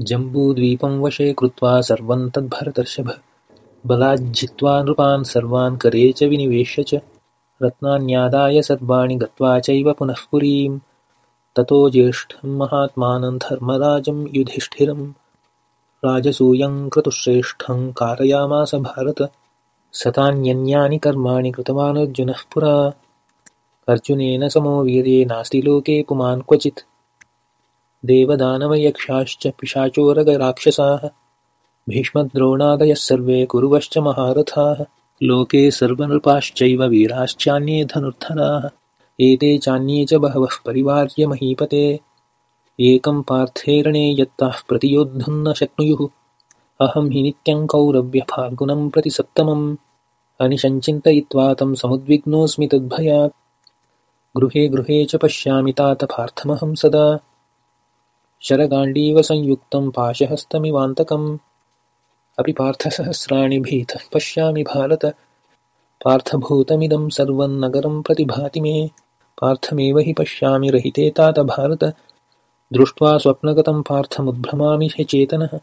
जम्बूद्वीपं वशे कृत्वा सर्वं तद्भरतर्षभ। बलाज्जित्वा नृपान् सर्वान् करे च विनिवेश्य च। रत्नान्यादाय सर्वाणि गत्वा चैव पुनः पुरीं ततो ज्येष्ठं महात्मानं धर्मराजं युधिष्ठिरं राजसूयं क्रतुश्रेष्ठं कारयामास भारत। स तान्यन्यानि कर्माणि कृतवान् अर्जुनः पुरा। अर्जुनेन समो वीर्ये नास्ति लोके पुमान् क्वचित् देवदानवयक्षाश्च पिशाचोरगराक्षसाः भीष्मद्रोणादयः सर्वे कुरुवश्च महारथाः लोके सर्वनृपाश्चैव वीराश्चान्ये धनुर्धराः एते चान्ये च बहवः परिवार्य महीपते। एकं पार्थेरणे यत्ताः प्रतियोद्धुं न शक्नुयुः अहं हि नित्यं कौरव्यफाल्गुनं प्रति सप्तमम् अनिशञ्चिन्तयित्वा तं समुद्विग्नोऽस्मि तद्भयात्। गृहे गृहे च पश्यामि तात पार्थमहं सदा शरगाण्डीवसंयुक्तं पाशहस्तमिवान्तकम् अपि पार्थसहस्राणि भीतः पश्यामि भारत। पार्थभूतमिदं सर्वं नगरं प्रतिभाति मे। पार्थमेव हि पश्यामि रहिते तात भारत। दृष्ट्वा स्वप्नगतं पार्थमुद्भ्रमामि ह्यचेतनः